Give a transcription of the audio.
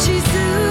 去思